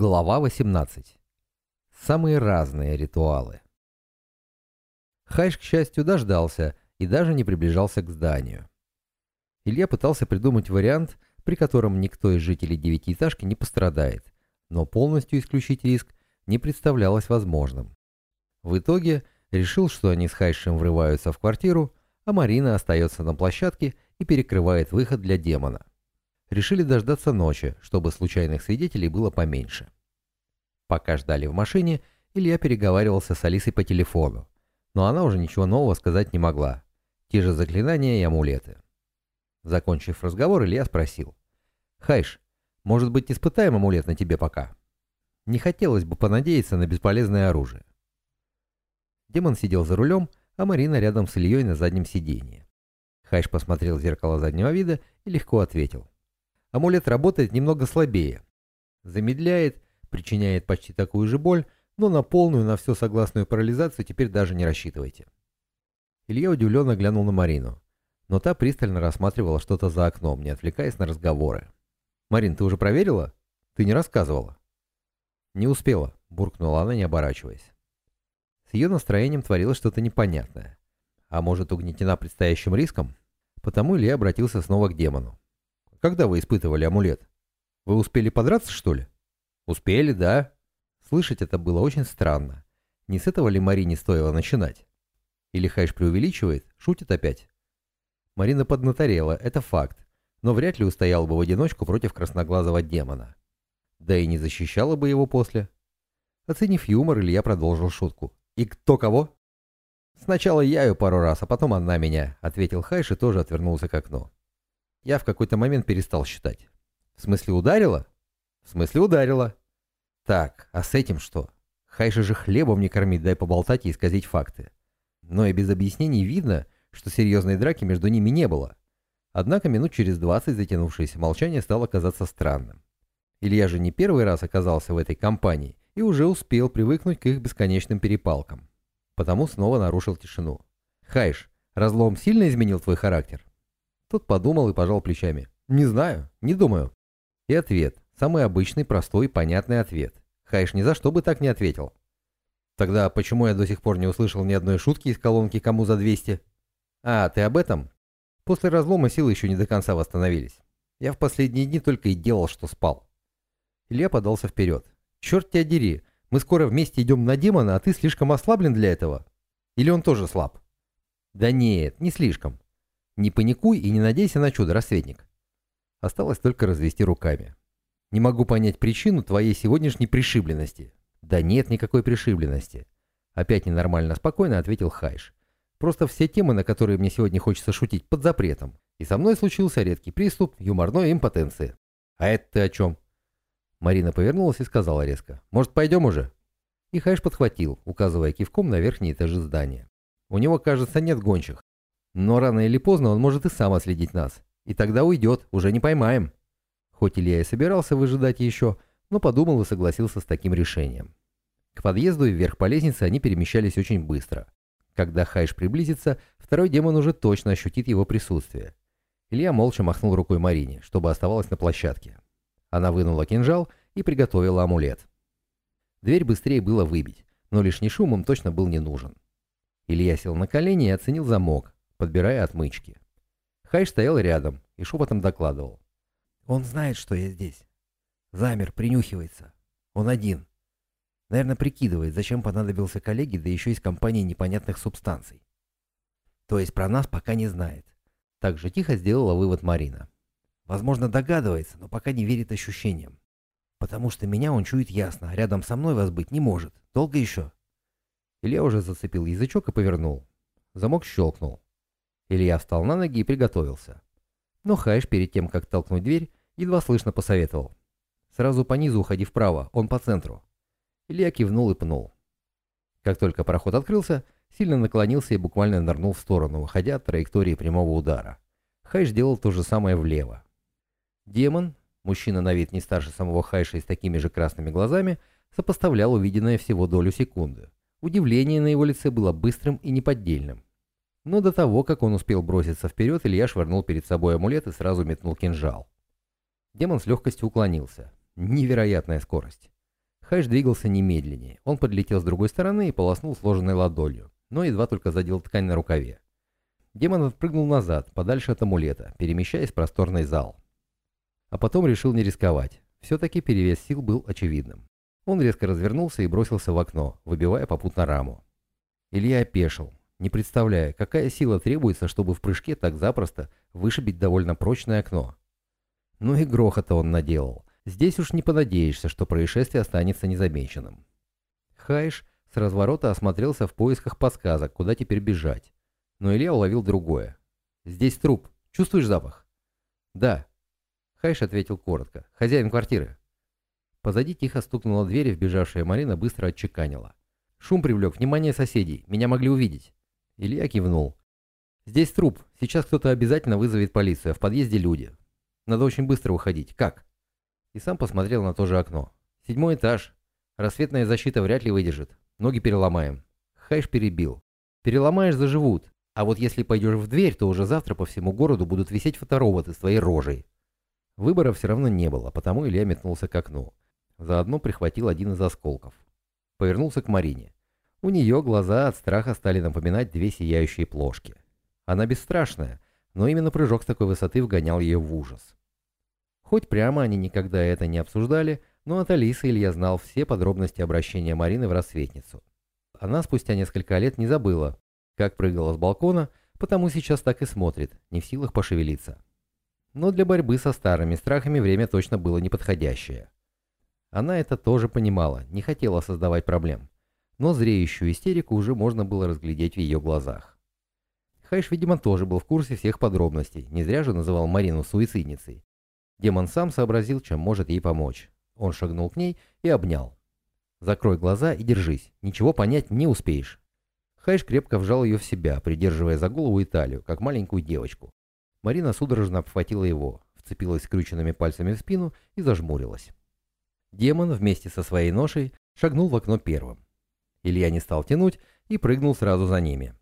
Глава 18. Самые разные ритуалы. Хайш, к счастью, дождался и даже не приближался к зданию. Илья пытался придумать вариант, при котором никто из жителей девятиэтажки не пострадает, но полностью исключить риск не представлялось возможным. В итоге решил, что они с Хайшем врываются в квартиру, а Марина остается на площадке и перекрывает выход для демона. Решили дождаться ночи, чтобы случайных свидетелей было поменьше. Пока ждали в машине, Илья переговаривался с Алисой по телефону, но она уже ничего нового сказать не могла. Те же заклинания и амулеты. Закончив разговор, Илья спросил. «Хайш, может быть, испытаем амулет на тебе пока?» Не хотелось бы понадеяться на бесполезное оружие. Демон сидел за рулем, а Марина рядом с Ильей на заднем сиденье. Хайш посмотрел в зеркало заднего вида и легко ответил. Амулет работает немного слабее. Замедляет, причиняет почти такую же боль, но на полную, на все согласную парализацию теперь даже не рассчитывайте. Илья удивленно глянул на Марину, но та пристально рассматривала что-то за окном, не отвлекаясь на разговоры. «Марин, ты уже проверила? Ты не рассказывала?» «Не успела», — буркнула она, не оборачиваясь. С ее настроением творилось что-то непонятное. А может, угнетена предстоящим риском? Потому Илья обратился снова к демону. «Когда вы испытывали амулет? Вы успели подраться, что ли?» «Успели, да?» Слышать это было очень странно. Не с этого ли Марине стоило начинать? Или Хайш преувеличивает, шутит опять? Марина поднаторела, это факт, но вряд ли устояла бы в одиночку против красноглазого демона. Да и не защищала бы его после. Оценив юмор, Илья продолжил шутку. «И кто кого?» «Сначала я ее пару раз, а потом она меня», — ответил Хайш и тоже отвернулся к окну. Я в какой-то момент перестал считать. «В смысле ударила?» «В смысле ударила». «Так, а с этим что? Хайша же хлебом не кормить, дай поболтать и исказить факты». Но и без объяснений видно, что серьезной драки между ними не было. Однако минут через двадцать затянувшееся молчание стало казаться странным. Илья же не первый раз оказался в этой компании и уже успел привыкнуть к их бесконечным перепалкам. Потому снова нарушил тишину. «Хайш, разлом сильно изменил твой характер?» Тот подумал и пожал плечами. «Не знаю, не думаю». И ответ. Самый обычный, простой, понятный ответ. Хайш ни за что бы так не ответил. Тогда почему я до сих пор не услышал ни одной шутки из колонки «Кому за 200»? А, ты об этом? После разлома силы еще не до конца восстановились. Я в последние дни только и делал, что спал. Илья подался вперед. Черт тебя дери, мы скоро вместе идем на демона, а ты слишком ослаблен для этого? Или он тоже слаб? Да нет, не слишком. Не паникуй и не надейся на чудо, рассветник. Осталось только развести руками. Не могу понять причину твоей сегодняшней пришибленности. Да нет никакой пришибленности. Опять ненормально спокойно ответил Хайш. Просто все темы, на которые мне сегодня хочется шутить, под запретом. И со мной случился редкий приступ юморной импотенции. А это ты о чем? Марина повернулась и сказала резко. Может, пойдем уже? И Хайш подхватил, указывая кивком на верхние этажи здания. У него, кажется, нет гончих. Но рано или поздно он может и сам отследить нас. И тогда уйдет, уже не поймаем. Хоть Илья и собирался выжидать еще, но подумал и согласился с таким решением. К подъезду и вверх по лестнице они перемещались очень быстро. Когда Хайш приблизится, второй демон уже точно ощутит его присутствие. Илья молча махнул рукой Марине, чтобы оставалась на площадке. Она вынула кинжал и приготовила амулет. Дверь быстрее было выбить, но лишний шум им точно был не нужен. Илья сел на колени и оценил замок, подбирая отмычки. Хайш стоял рядом и шепотом докладывал. «Он знает, что я здесь. Замер, принюхивается. Он один. Наверное, прикидывает, зачем понадобился коллеге, да еще из компании непонятных субстанций. То есть про нас пока не знает. Так же тихо сделала вывод Марина. Возможно, догадывается, но пока не верит ощущениям. Потому что меня он чует ясно, а рядом со мной вас быть не может. Долго еще?» Илья уже зацепил язычок и повернул. Замок щелкнул. Илья встал на ноги и приготовился. Но Хайш перед тем, как толкнуть дверь, едва слышно посоветовал. «Сразу по низу уходи вправо, он по центру». Илья кивнул и пнул. Как только проход открылся, сильно наклонился и буквально нырнул в сторону, выходя от траектории прямого удара. Хайш делал то же самое влево. Демон, мужчина на вид не старше самого Хайша и с такими же красными глазами, сопоставлял увиденное всего долю секунды. Удивление на его лице было быстрым и неподдельным. Но до того, как он успел броситься вперед, Илья швырнул перед собой амулет и сразу метнул кинжал. Демон с легкостью уклонился. Невероятная скорость. Хайш двигался немедленнее. Он подлетел с другой стороны и полоснул сложенной ладонью, но едва только задел ткань на рукаве. Демон отпрыгнул назад, подальше от амулета, перемещаясь в просторный зал. А потом решил не рисковать. Все-таки перевес сил был очевидным. Он резко развернулся и бросился в окно, выбивая попутно раму. Илья опешил, не представляя, какая сила требуется, чтобы в прыжке так запросто вышибить довольно прочное окно. Ну и грохота он наделал. Здесь уж не понадеешься, что происшествие останется незамеченным. Хайш с разворота осмотрелся в поисках подсказок, куда теперь бежать. Но Илья уловил другое. «Здесь труп. Чувствуешь запах?» «Да». Хайш ответил коротко. «Хозяин квартиры». Позади тихо стукнула дверь, и вбежавшая Марина быстро отчеканила. Шум привлек внимание соседей. Меня могли увидеть. Илья кивнул. «Здесь труп. Сейчас кто-то обязательно вызовет полицию, а в подъезде люди. Надо очень быстро выходить. Как?» И сам посмотрел на то же окно. «Седьмой этаж. Рассветная защита вряд ли выдержит. Ноги переломаем». Хайш перебил. «Переломаешь, заживут. А вот если пойдешь в дверь, то уже завтра по всему городу будут висеть фотороботы с твоей рожей». Выбора все равно не было, потому Илья метнулся к окну. Заодно прихватил один из осколков. Повернулся к Марине. У нее глаза от страха стали напоминать две сияющие плошки. Она бесстрашная, но именно прыжок с такой высоты вгонял ее в ужас. Хоть прямо они никогда это не обсуждали, но от Алисы Илья знал все подробности обращения Марины в рассветницу. Она спустя несколько лет не забыла, как прыгала с балкона, потому сейчас так и смотрит, не в силах пошевелиться. Но для борьбы со старыми страхами время точно было неподходящее. Она это тоже понимала, не хотела создавать проблем. Но зреющую истерику уже можно было разглядеть в ее глазах. Хайш, видимо, тоже был в курсе всех подробностей, не зря же называл Марину суицидницей. Демон сам сообразил, чем может ей помочь. Он шагнул к ней и обнял. «Закрой глаза и держись, ничего понять не успеешь». Хайш крепко вжал ее в себя, придерживая за голову и талию, как маленькую девочку. Марина судорожно обхватила его, вцепилась скрюченными пальцами в спину и зажмурилась. Демон вместе со своей ношей шагнул в окно первым. Илья не стал тянуть и прыгнул сразу за ними.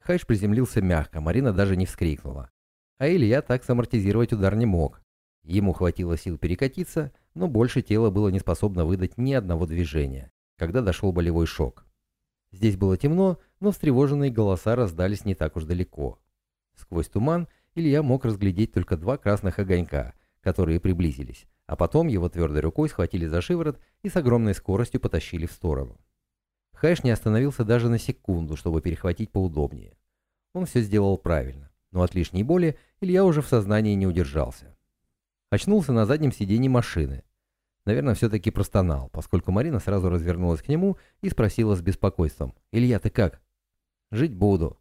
Хайш приземлился мягко, Марина даже не вскрикнула. А Илья так самортизировать удар не мог, Ему хватило сил перекатиться, но больше тело было не способно выдать ни одного движения, когда дошел болевой шок. Здесь было темно, но встревоженные голоса раздались не так уж далеко. Сквозь туман Илья мог разглядеть только два красных огонька, которые приблизились, а потом его твердой рукой схватили за шиворот и с огромной скоростью потащили в сторону. Хэш не остановился даже на секунду, чтобы перехватить поудобнее. Он все сделал правильно, но от лишней боли Илья уже в сознании не удержался. Очнулся на заднем сиденье машины. Наверное, все-таки простонал, поскольку Марина сразу развернулась к нему и спросила с беспокойством. «Илья, ты как?» «Жить буду».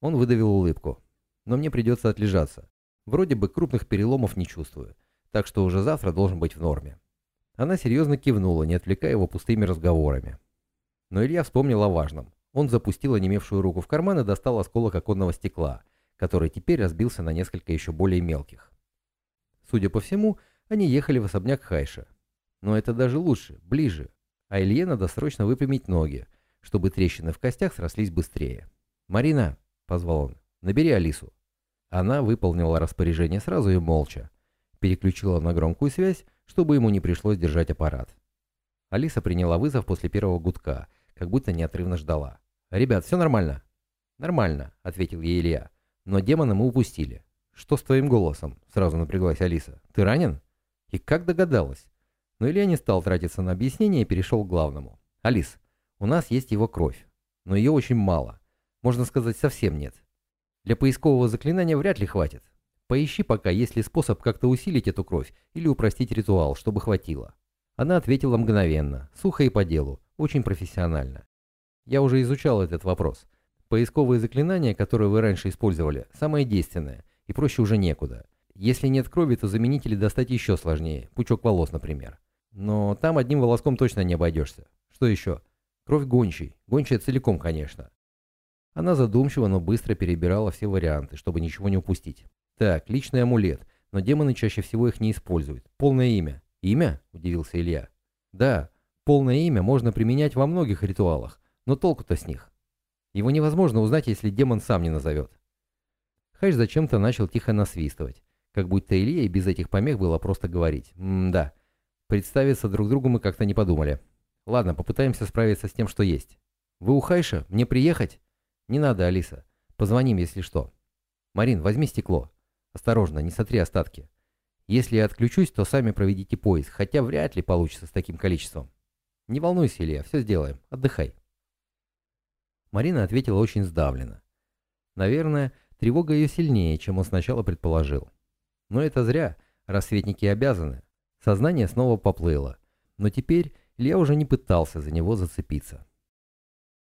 Он выдавил улыбку. «Но мне придется отлежаться. Вроде бы крупных переломов не чувствую, так что уже завтра должен быть в норме». Она серьезно кивнула, не отвлекая его пустыми разговорами. Но Илья вспомнил о важном. Он запустил онемевшую руку в карман и достал осколок оконного стекла, который теперь разбился на несколько еще более мелких. Судя по всему, они ехали в особняк Хайша. Но это даже лучше, ближе. А Илье надо срочно выпрямить ноги, чтобы трещины в костях срослись быстрее. «Марина!» — позвал он. «Набери Алису». Она выполнила распоряжение сразу и молча. Переключила на громкую связь, чтобы ему не пришлось держать аппарат. Алиса приняла вызов после первого гудка, как будто неотрывно ждала. «Ребят, все нормально?» «Нормально», — ответил ей Илья. «Но демона мы упустили. «Что с твоим голосом?» — сразу напряглась Алиса. «Ты ранен?» И как догадалась? Но Илья не стал тратиться на объяснение и перешел к главному. «Алис, у нас есть его кровь, но ее очень мало. Можно сказать, совсем нет. Для поискового заклинания вряд ли хватит. Поищи пока, есть ли способ как-то усилить эту кровь или упростить ритуал, чтобы хватило». Она ответила мгновенно, сухо и по делу, очень профессионально. «Я уже изучал этот вопрос. Поисковые заклинания, которые вы раньше использовали, самое действенное и проще уже некуда. Если нет крови, то заменители достать еще сложнее, пучок волос, например. Но там одним волоском точно не обойдешься. Что еще? Кровь гончей. Гончая целиком, конечно. Она задумчиво, но быстро перебирала все варианты, чтобы ничего не упустить. Так, личный амулет, но демоны чаще всего их не используют. Полное имя. Имя? Удивился Илья. Да, полное имя можно применять во многих ритуалах, но толку-то с них. Его невозможно узнать, если демон сам не назовет. Хайш зачем-то начал тихо насвистывать, как будто Илье без этих помех было просто говорить. М-да. Представиться друг другу мы как-то не подумали. Ладно, попытаемся справиться с тем, что есть. Вы у Хайша? Мне приехать? Не надо, Алиса. Позвоним, если что. Марин, возьми стекло. Осторожно, не сотри остатки. Если я отключусь, то сами проведите поиск, хотя вряд ли получится с таким количеством. Не волнуйся, Илья, все сделаем. Отдыхай. Марина ответила очень сдавленно. Наверное, тревога ее сильнее, чем он сначала предположил. Но это зря, рассветники обязаны. Сознание снова поплыло. Но теперь Илья уже не пытался за него зацепиться.